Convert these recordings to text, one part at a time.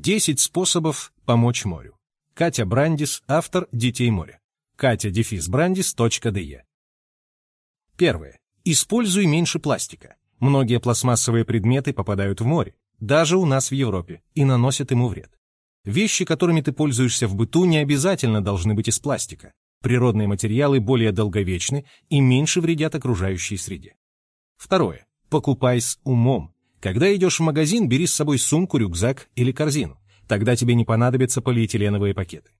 10 способов помочь морю. Катя Брандис, автор «Детей моря». Катя дефис Брандис.де. Первое. Используй меньше пластика. Многие пластмассовые предметы попадают в море, даже у нас в Европе, и наносят ему вред. Вещи, которыми ты пользуешься в быту, не обязательно должны быть из пластика. Природные материалы более долговечны и меньше вредят окружающей среде. Второе. Покупай с умом. Когда идешь в магазин, бери с собой сумку, рюкзак или корзину. Тогда тебе не понадобятся полиэтиленовые пакеты.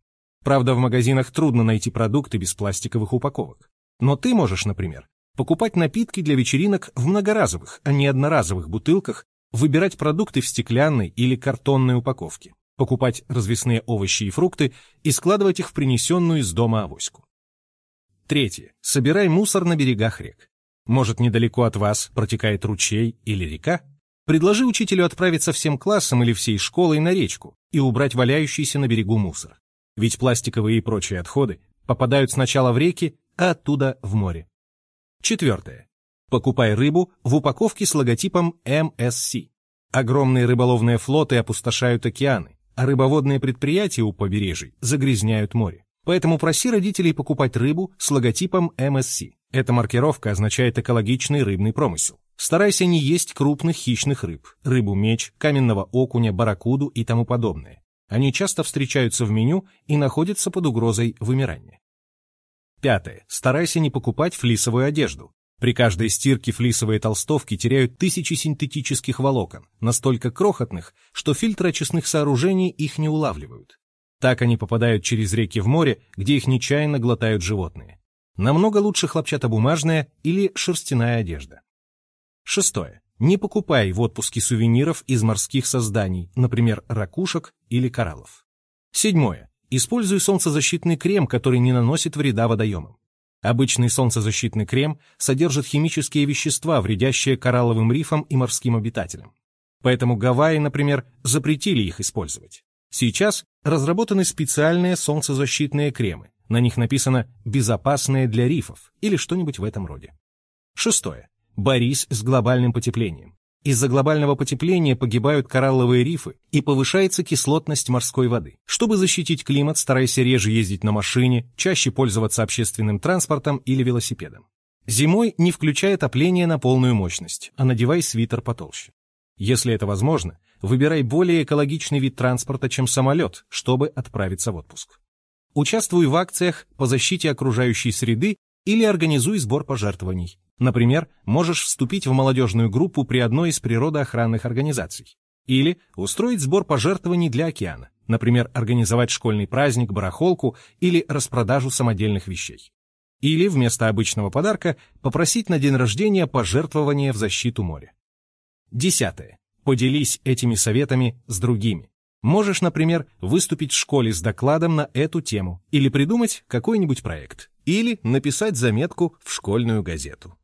Правда, в магазинах трудно найти продукты без пластиковых упаковок. Но ты можешь, например, покупать напитки для вечеринок в многоразовых, а не одноразовых бутылках, выбирать продукты в стеклянной или картонной упаковке, покупать развесные овощи и фрукты и складывать их в принесенную из дома авоську. Третье. Собирай мусор на берегах рек. Может, недалеко от вас протекает ручей или река? Предложи учителю отправиться всем классом или всей школой на речку и убрать валяющийся на берегу мусор. Ведь пластиковые и прочие отходы попадают сначала в реки, а оттуда в море. Четвертое. Покупай рыбу в упаковке с логотипом MSC. Огромные рыболовные флоты опустошают океаны, а рыбоводные предприятия у побережий загрязняют море. Поэтому проси родителей покупать рыбу с логотипом MSC. Эта маркировка означает экологичный рыбный промысел. Старайся не есть крупных хищных рыб, рыбу-меч, каменного окуня, барракуду и тому подобное. Они часто встречаются в меню и находятся под угрозой вымирания. Пятое. Старайся не покупать флисовую одежду. При каждой стирке флисовые толстовки теряют тысячи синтетических волокон, настолько крохотных, что фильтры очистных сооружений их не улавливают. Так они попадают через реки в море, где их нечаянно глотают животные. Намного лучше хлопчатобумажная или шерстяная одежда. Шестое. Не покупай в отпуске сувениров из морских созданий, например, ракушек или кораллов. Седьмое. Используй солнцезащитный крем, который не наносит вреда водоемам. Обычный солнцезащитный крем содержит химические вещества, вредящие коралловым рифам и морским обитателям. Поэтому Гавайи, например, запретили их использовать. Сейчас разработаны специальные солнцезащитные кремы. На них написано «безопасные для рифов» или что-нибудь в этом роде. Шестое. Борись с глобальным потеплением. Из-за глобального потепления погибают коралловые рифы и повышается кислотность морской воды. Чтобы защитить климат, старайся реже ездить на машине, чаще пользоваться общественным транспортом или велосипедом. Зимой не включай отопление на полную мощность, а надевай свитер потолще. Если это возможно, выбирай более экологичный вид транспорта, чем самолет, чтобы отправиться в отпуск. Участвуй в акциях по защите окружающей среды или организуй сбор пожертвований. Например, можешь вступить в молодежную группу при одной из природоохранных организаций. Или устроить сбор пожертвований для океана. Например, организовать школьный праздник, барахолку или распродажу самодельных вещей. Или вместо обычного подарка попросить на день рождения пожертвования в защиту моря. Десятое. Поделись этими советами с другими. Можешь, например, выступить в школе с докладом на эту тему или придумать какой-нибудь проект, или написать заметку в школьную газету.